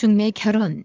중매 결혼.